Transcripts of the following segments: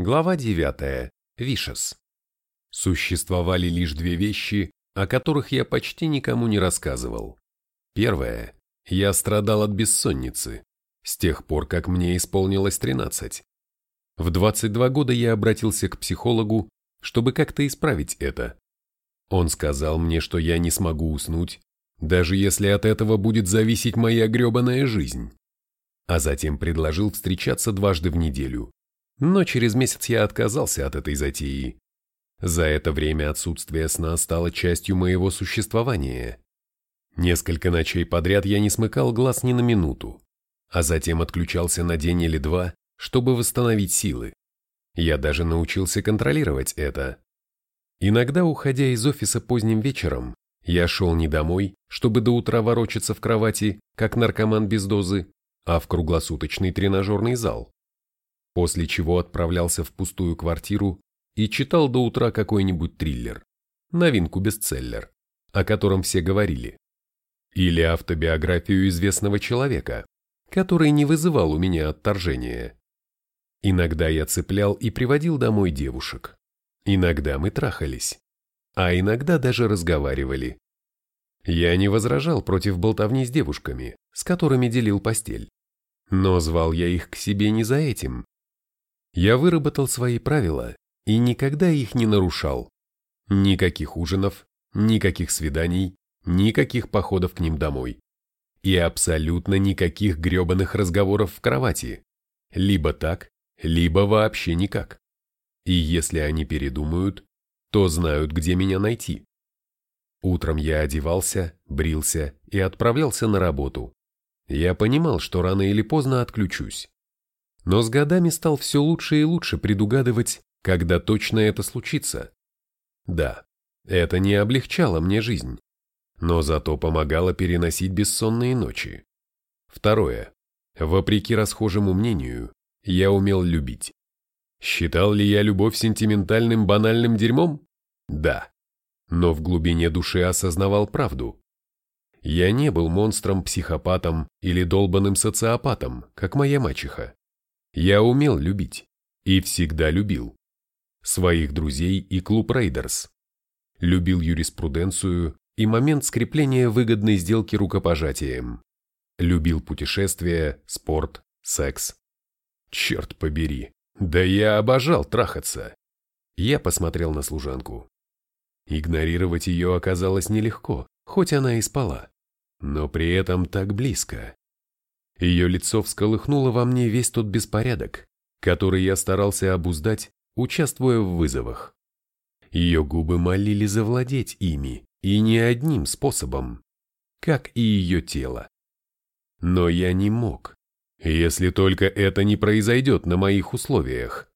Глава 9. Вишес. Существовали лишь две вещи, о которых я почти никому не рассказывал. Первое. Я страдал от бессонницы, с тех пор, как мне исполнилось 13. В 22 года я обратился к психологу, чтобы как-то исправить это. Он сказал мне, что я не смогу уснуть, даже если от этого будет зависеть моя гребаная жизнь. А затем предложил встречаться дважды в неделю. Но через месяц я отказался от этой затеи. За это время отсутствие сна стало частью моего существования. Несколько ночей подряд я не смыкал глаз ни на минуту, а затем отключался на день или два, чтобы восстановить силы. Я даже научился контролировать это. Иногда, уходя из офиса поздним вечером, я шел не домой, чтобы до утра ворочаться в кровати, как наркоман без дозы, а в круглосуточный тренажерный зал. После чего отправлялся в пустую квартиру и читал до утра какой-нибудь триллер, новинку-бестселлер, о котором все говорили. Или автобиографию известного человека, который не вызывал у меня отторжения. Иногда я цеплял и приводил домой девушек. Иногда мы трахались, а иногда даже разговаривали. Я не возражал против болтовни с девушками, с которыми делил постель. Но звал я их к себе не за этим. Я выработал свои правила и никогда их не нарушал. Никаких ужинов, никаких свиданий, никаких походов к ним домой. И абсолютно никаких гребаных разговоров в кровати. Либо так, либо вообще никак. И если они передумают, то знают, где меня найти. Утром я одевался, брился и отправлялся на работу. Я понимал, что рано или поздно отключусь. Но с годами стал все лучше и лучше предугадывать, когда точно это случится. Да, это не облегчало мне жизнь, но зато помогало переносить бессонные ночи. Второе. Вопреки расхожему мнению, я умел любить. Считал ли я любовь сентиментальным банальным дерьмом? Да. Но в глубине души осознавал правду. Я не был монстром-психопатом или долбанным социопатом, как моя мачеха. Я умел любить. И всегда любил. Своих друзей и клуб Рейдерс. Любил юриспруденцию и момент скрепления выгодной сделки рукопожатием. Любил путешествия, спорт, секс. Черт побери, да я обожал трахаться. Я посмотрел на служанку. Игнорировать ее оказалось нелегко, хоть она и спала, но при этом так близко. Ее лицо всколыхнуло во мне весь тот беспорядок, который я старался обуздать, участвуя в вызовах. Ее губы молили завладеть ими, и не одним способом, как и ее тело. Но я не мог, если только это не произойдет на моих условиях.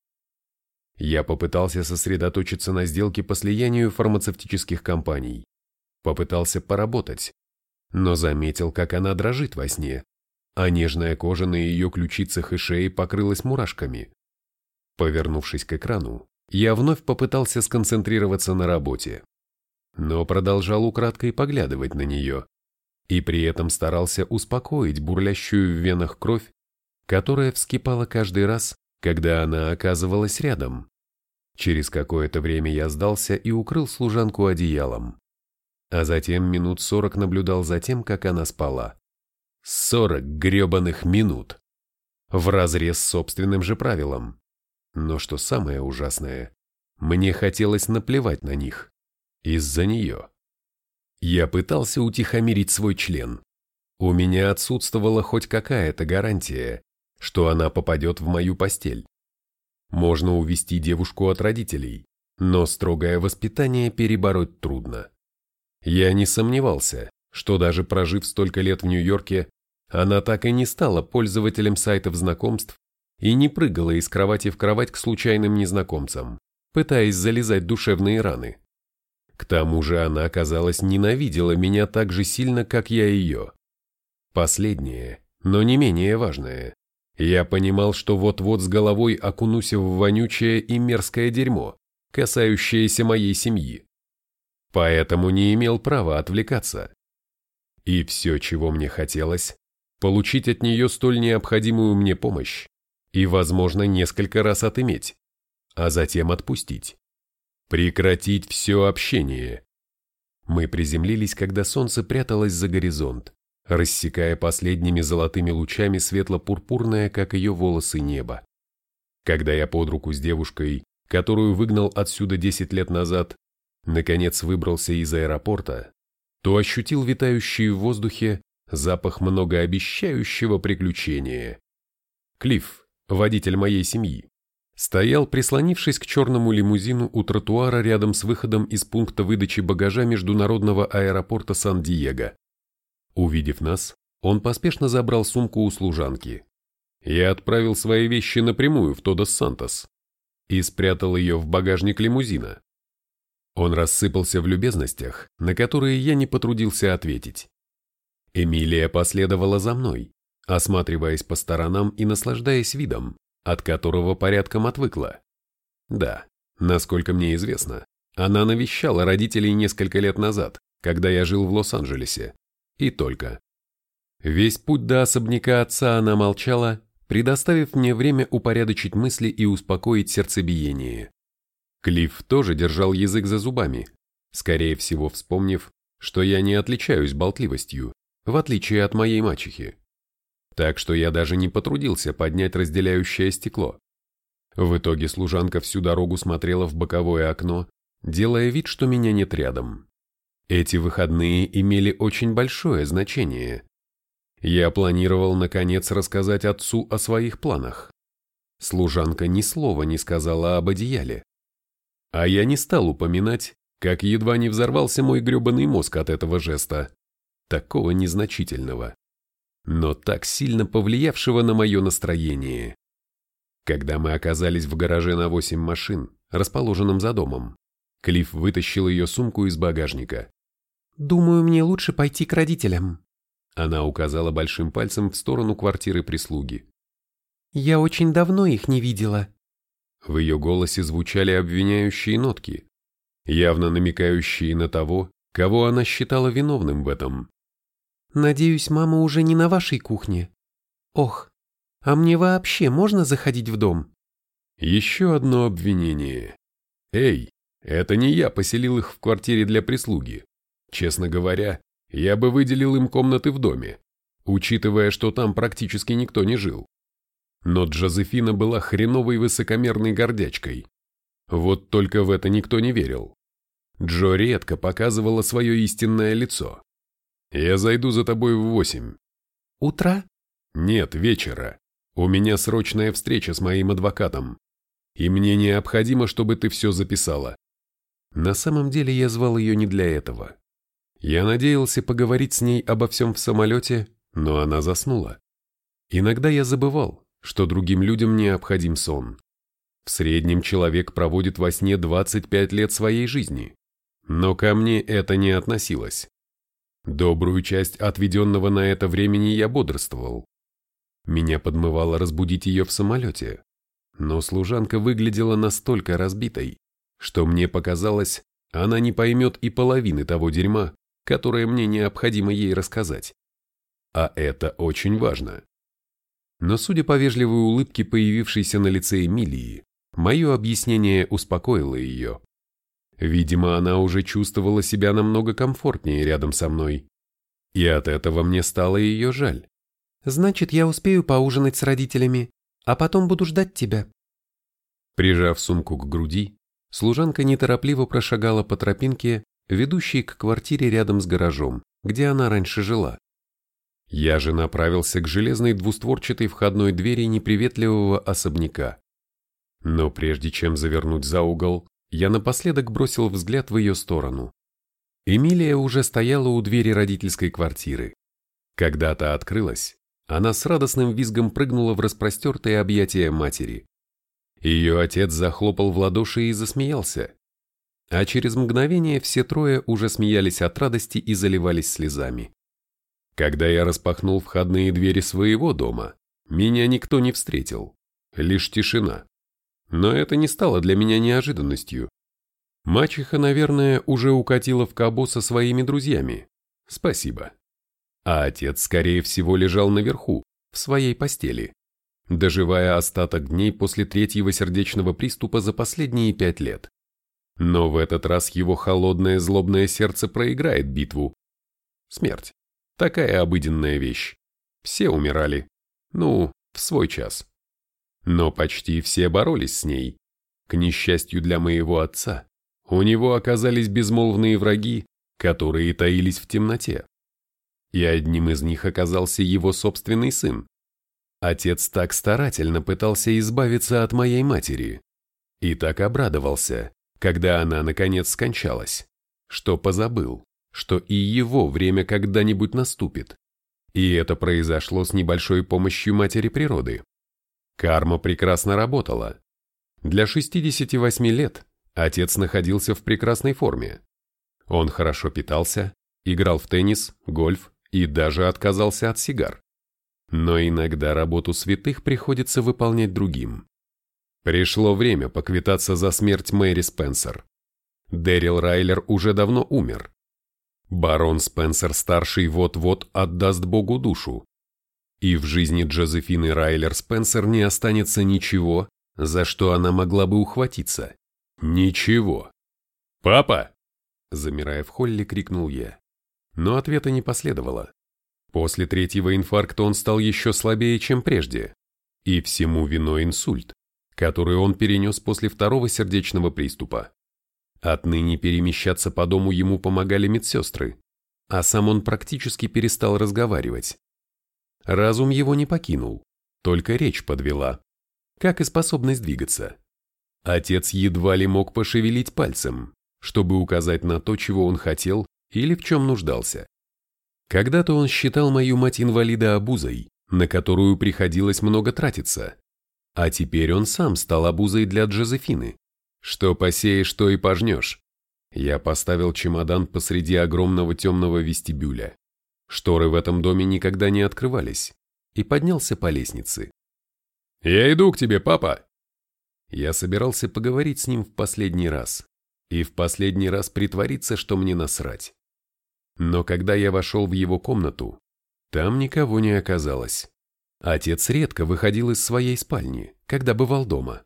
Я попытался сосредоточиться на сделке по слиянию фармацевтических компаний. Попытался поработать, но заметил, как она дрожит во сне, а нежная кожа на ее ключицах и шее покрылась мурашками. Повернувшись к экрану, я вновь попытался сконцентрироваться на работе, но продолжал украдкой поглядывать на нее, и при этом старался успокоить бурлящую в венах кровь, которая вскипала каждый раз, когда она оказывалась рядом. Через какое-то время я сдался и укрыл служанку одеялом, а затем минут сорок наблюдал за тем, как она спала. Сорок гребаных минут! Вразрез с собственным же правилом. Но что самое ужасное, мне хотелось наплевать на них. Из-за нее. Я пытался утихомирить свой член. У меня отсутствовала хоть какая-то гарантия, что она попадет в мою постель. Можно увести девушку от родителей, но строгое воспитание перебороть трудно. Я не сомневался, что даже прожив столько лет в Нью-Йорке, она так и не стала пользователем сайтов знакомств и не прыгала из кровати в кровать к случайным незнакомцам, пытаясь залезать душевные раны. К тому же она, казалось, ненавидела меня так же сильно, как я ее. Последнее, но не менее важное. Я понимал, что вот-вот с головой окунусь в вонючее и мерзкое дерьмо, касающееся моей семьи. Поэтому не имел права отвлекаться. И все, чего мне хотелось, получить от нее столь необходимую мне помощь и, возможно, несколько раз отыметь. а затем отпустить. Прекратить все общение. Мы приземлились, когда солнце пряталось за горизонт, рассекая последними золотыми лучами светло-пурпурное, как ее волосы, небо. Когда я под руку с девушкой, которую выгнал отсюда 10 лет назад, наконец выбрался из аэропорта, то ощутил витающий в воздухе запах многообещающего приключения. Клифф, водитель моей семьи, стоял, прислонившись к черному лимузину у тротуара рядом с выходом из пункта выдачи багажа международного аэропорта Сан-Диего. Увидев нас, он поспешно забрал сумку у служанки. Я отправил свои вещи напрямую в Тодос Сантос и спрятал ее в багажник лимузина. Он рассыпался в любезностях, на которые я не потрудился ответить. Эмилия последовала за мной, осматриваясь по сторонам и наслаждаясь видом, от которого порядком отвыкла. Да, насколько мне известно, она навещала родителей несколько лет назад, когда я жил в Лос-Анджелесе. И только. Весь путь до особняка отца она молчала, предоставив мне время упорядочить мысли и успокоить сердцебиение. Клифф тоже держал язык за зубами, скорее всего вспомнив, что я не отличаюсь болтливостью, в отличие от моей мачехи. Так что я даже не потрудился поднять разделяющее стекло. В итоге служанка всю дорогу смотрела в боковое окно, делая вид, что меня нет рядом. Эти выходные имели очень большое значение. Я планировал, наконец, рассказать отцу о своих планах. Служанка ни слова не сказала об одеяле. А я не стал упоминать, как едва не взорвался мой гребаный мозг от этого жеста, такого незначительного, но так сильно повлиявшего на мое настроение. Когда мы оказались в гараже на восемь машин, расположенном за домом, Клифф вытащил ее сумку из багажника. «Думаю, мне лучше пойти к родителям». Она указала большим пальцем в сторону квартиры прислуги. «Я очень давно их не видела. В ее голосе звучали обвиняющие нотки, явно намекающие на того, кого она считала виновным в этом. «Надеюсь, мама уже не на вашей кухне. Ох, а мне вообще можно заходить в дом?» Еще одно обвинение. «Эй, это не я поселил их в квартире для прислуги. Честно говоря, я бы выделил им комнаты в доме, учитывая, что там практически никто не жил. Но Джозефина была хреновой высокомерной гордячкой. Вот только в это никто не верил. Джо редко показывала свое истинное лицо. «Я зайду за тобой в восемь». «Утра?» «Нет, вечера. У меня срочная встреча с моим адвокатом. И мне необходимо, чтобы ты все записала». На самом деле я звал ее не для этого. Я надеялся поговорить с ней обо всем в самолете, но она заснула. Иногда я забывал, что другим людям необходим сон. В среднем человек проводит во сне 25 лет своей жизни, но ко мне это не относилось. Добрую часть отведенного на это времени я бодрствовал. Меня подмывало разбудить ее в самолете, но служанка выглядела настолько разбитой, что мне показалось, она не поймет и половины того дерьма, которое мне необходимо ей рассказать. А это очень важно. Но судя по вежливой улыбке, появившейся на лице Эмилии, мое объяснение успокоило ее. Видимо, она уже чувствовала себя намного комфортнее рядом со мной. И от этого мне стало ее жаль. «Значит, я успею поужинать с родителями, а потом буду ждать тебя». Прижав сумку к груди, служанка неторопливо прошагала по тропинке, ведущей к квартире рядом с гаражом, где она раньше жила. Я же направился к железной двустворчатой входной двери неприветливого особняка. Но прежде чем завернуть за угол, я напоследок бросил взгляд в ее сторону. Эмилия уже стояла у двери родительской квартиры. Когда та открылась, она с радостным визгом прыгнула в распростертые объятия матери. Ее отец захлопал в ладоши и засмеялся. А через мгновение все трое уже смеялись от радости и заливались слезами. Когда я распахнул входные двери своего дома, меня никто не встретил, лишь тишина. Но это не стало для меня неожиданностью. Мачеха, наверное, уже укатила в Кабо со своими друзьями. Спасибо. А отец, скорее всего, лежал наверху, в своей постели. доживая остаток дней после третьего сердечного приступа за последние пять лет. Но в этот раз его холодное злобное сердце проиграет битву. Смерть. Такая обыденная вещь. Все умирали. Ну, в свой час. Но почти все боролись с ней. К несчастью для моего отца, у него оказались безмолвные враги, которые таились в темноте. И одним из них оказался его собственный сын. Отец так старательно пытался избавиться от моей матери. И так обрадовался, когда она наконец скончалась, что позабыл, что и его время когда-нибудь наступит. И это произошло с небольшой помощью матери природы. Карма прекрасно работала. Для 68 лет отец находился в прекрасной форме. Он хорошо питался, играл в теннис, гольф и даже отказался от сигар. Но иногда работу святых приходится выполнять другим. Пришло время поквитаться за смерть Мэри Спенсер. Дэрил Райлер уже давно умер. Барон Спенсер-старший вот-вот отдаст Богу душу. И в жизни Джозефины Райлер Спенсер не останется ничего, за что она могла бы ухватиться. Ничего. «Папа!» Замирая в холле, крикнул я. Но ответа не последовало. После третьего инфаркта он стал еще слабее, чем прежде. И всему виной инсульт, который он перенес после второго сердечного приступа. Отныне перемещаться по дому ему помогали медсестры, а сам он практически перестал разговаривать. Разум его не покинул, только речь подвела, как и способность двигаться. Отец едва ли мог пошевелить пальцем, чтобы указать на то, чего он хотел или в чем нуждался. Когда-то он считал мою мать инвалида обузой, на которую приходилось много тратиться, а теперь он сам стал обузой для Джозефины. Что посеешь, то и пожнешь. Я поставил чемодан посреди огромного темного вестибюля. Шторы в этом доме никогда не открывались. И поднялся по лестнице. «Я иду к тебе, папа!» Я собирался поговорить с ним в последний раз. И в последний раз притвориться, что мне насрать. Но когда я вошел в его комнату, там никого не оказалось. Отец редко выходил из своей спальни, когда бывал дома.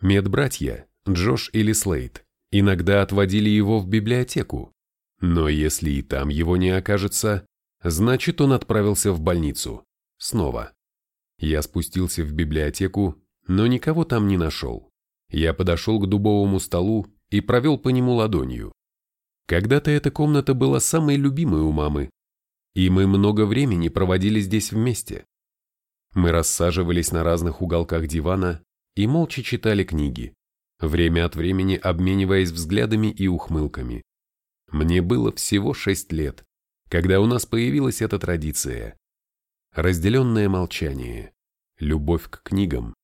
Медбратья, Джош или Слейд, иногда отводили его в библиотеку. Но если и там его не окажется, значит он отправился в больницу. Снова. Я спустился в библиотеку, но никого там не нашел. Я подошел к дубовому столу и провел по нему ладонью. Когда-то эта комната была самой любимой у мамы, и мы много времени проводили здесь вместе. Мы рассаживались на разных уголках дивана и молча читали книги, время от времени обмениваясь взглядами и ухмылками. Мне было всего шесть лет, когда у нас появилась эта традиция. Разделенное молчание, любовь к книгам.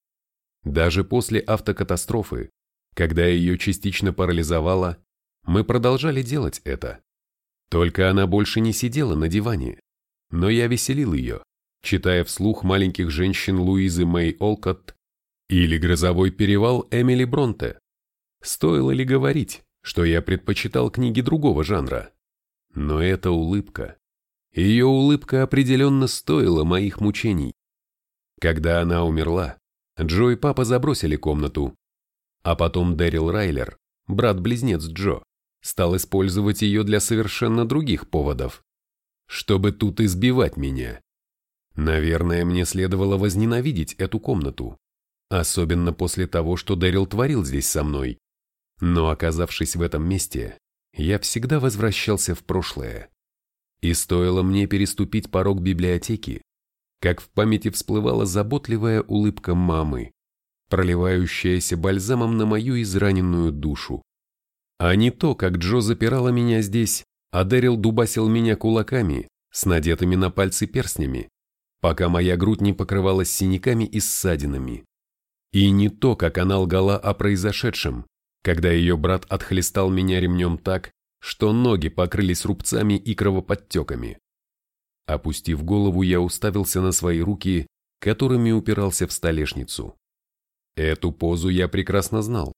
Даже после автокатастрофы, когда ее частично парализовало, мы продолжали делать это. Только она больше не сидела на диване, но я веселил ее, читая вслух маленьких женщин Луизы Мэй Олкотт или «Грозовой перевал» Эмили Бронте. Стоило ли говорить, что я предпочитал книги другого жанра? Но эта улыбка, ее улыбка определенно стоила моих мучений. Когда она умерла, Джо и папа забросили комнату, а потом Дэрил Райлер, брат-близнец Джо, стал использовать ее для совершенно других поводов, чтобы тут избивать меня. Наверное, мне следовало возненавидеть эту комнату, особенно после того, что Дэрил творил здесь со мной. Но оказавшись в этом месте, я всегда возвращался в прошлое. И стоило мне переступить порог библиотеки, как в памяти всплывала заботливая улыбка мамы, проливающаяся бальзамом на мою израненную душу. А не то, как Джо запирала меня здесь, а Дэрил дубасил меня кулаками с надетыми на пальцы перстнями, пока моя грудь не покрывалась синяками и ссадинами. И не то, как она лгала о произошедшем, когда ее брат отхлестал меня ремнем так, что ноги покрылись рубцами и кровоподтеками. Опустив голову, я уставился на свои руки, которыми упирался в столешницу. Эту позу я прекрасно знал.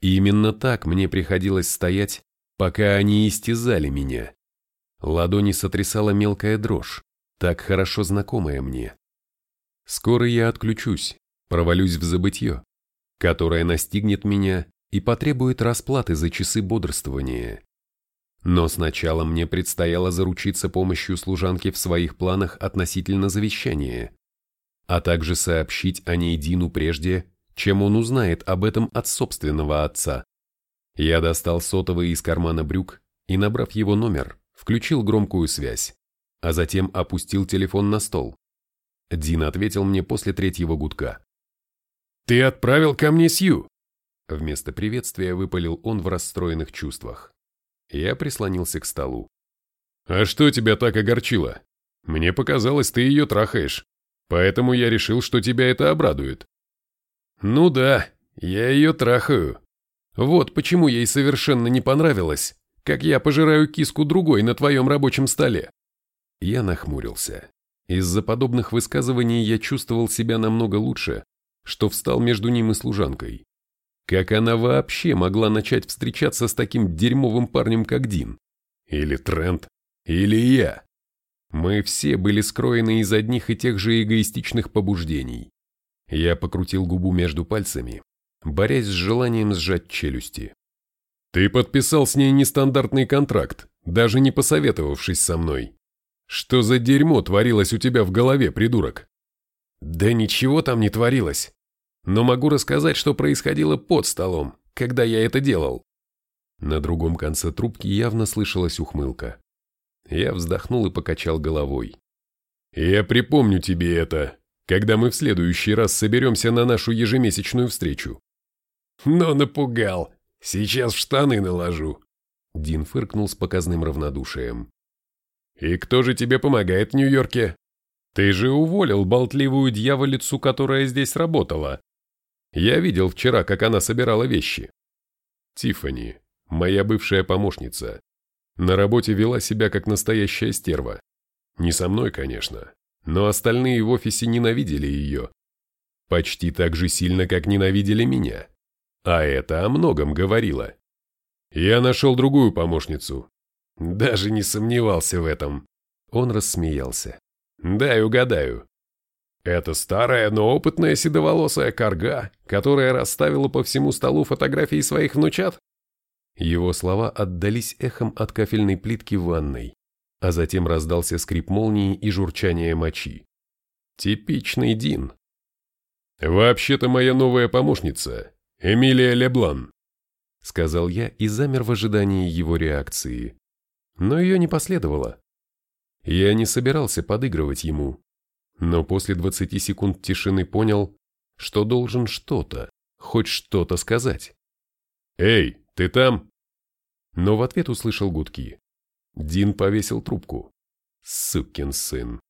И именно так мне приходилось стоять, пока они истязали меня. Ладони сотрясала мелкая дрожь, так хорошо знакомая мне. Скоро я отключусь, провалюсь в забытье, которое настигнет меня и потребует расплаты за часы бодрствования. Но сначала мне предстояло заручиться помощью служанки в своих планах относительно завещания, а также сообщить о ней Дину прежде, чем он узнает об этом от собственного отца. Я достал сотовый из кармана брюк и, набрав его номер, включил громкую связь, а затем опустил телефон на стол. Дин ответил мне после третьего гудка. «Ты отправил ко мне Сью!» Вместо приветствия выпалил он в расстроенных чувствах. Я прислонился к столу. «А что тебя так огорчило? Мне показалось, ты ее трахаешь, поэтому я решил, что тебя это обрадует». «Ну да, я ее трахаю. Вот почему ей совершенно не понравилось, как я пожираю киску другой на твоем рабочем столе». Я нахмурился. Из-за подобных высказываний я чувствовал себя намного лучше, что встал между ним и служанкой. Как она вообще могла начать встречаться с таким дерьмовым парнем, как Дин? Или Трент? Или я? Мы все были скроены из одних и тех же эгоистичных побуждений. Я покрутил губу между пальцами, борясь с желанием сжать челюсти. Ты подписал с ней нестандартный контракт, даже не посоветовавшись со мной. Что за дерьмо творилось у тебя в голове, придурок? Да ничего там не творилось. Но могу рассказать, что происходило под столом, когда я это делал. На другом конце трубки явно слышалась ухмылка. Я вздохнул и покачал головой. «Я припомню тебе это, когда мы в следующий раз соберемся на нашу ежемесячную встречу». «Но напугал. Сейчас в штаны наложу». Дин фыркнул с показным равнодушием. «И кто же тебе помогает в Нью-Йорке? Ты же уволил болтливую дьяволицу, которая здесь работала. Я видел вчера, как она собирала вещи. Тиффани, моя бывшая помощница, на работе вела себя как настоящая стерва. Не со мной, конечно, но остальные в офисе ненавидели ее. Почти так же сильно, как ненавидели меня. А это о многом говорило. Я нашел другую помощницу, даже не сомневался в этом. Он рассмеялся. Дай угадаю. Это старая, но опытная седоволосая корга, которая расставила по всему столу фотографии своих внучат? Его слова отдались эхом от кафельной плитки в ванной, а затем раздался скрип молнии и журчание мочи. Типичный Дин. «Вообще-то моя новая помощница, Эмилия Леблан», сказал я и замер в ожидании его реакции но ее не последовало. Я не собирался подыгрывать ему, но после 20 секунд тишины понял, что должен что-то, хоть что-то сказать. «Эй, ты там?» Но в ответ услышал гудки. Дин повесил трубку. Сукин сын.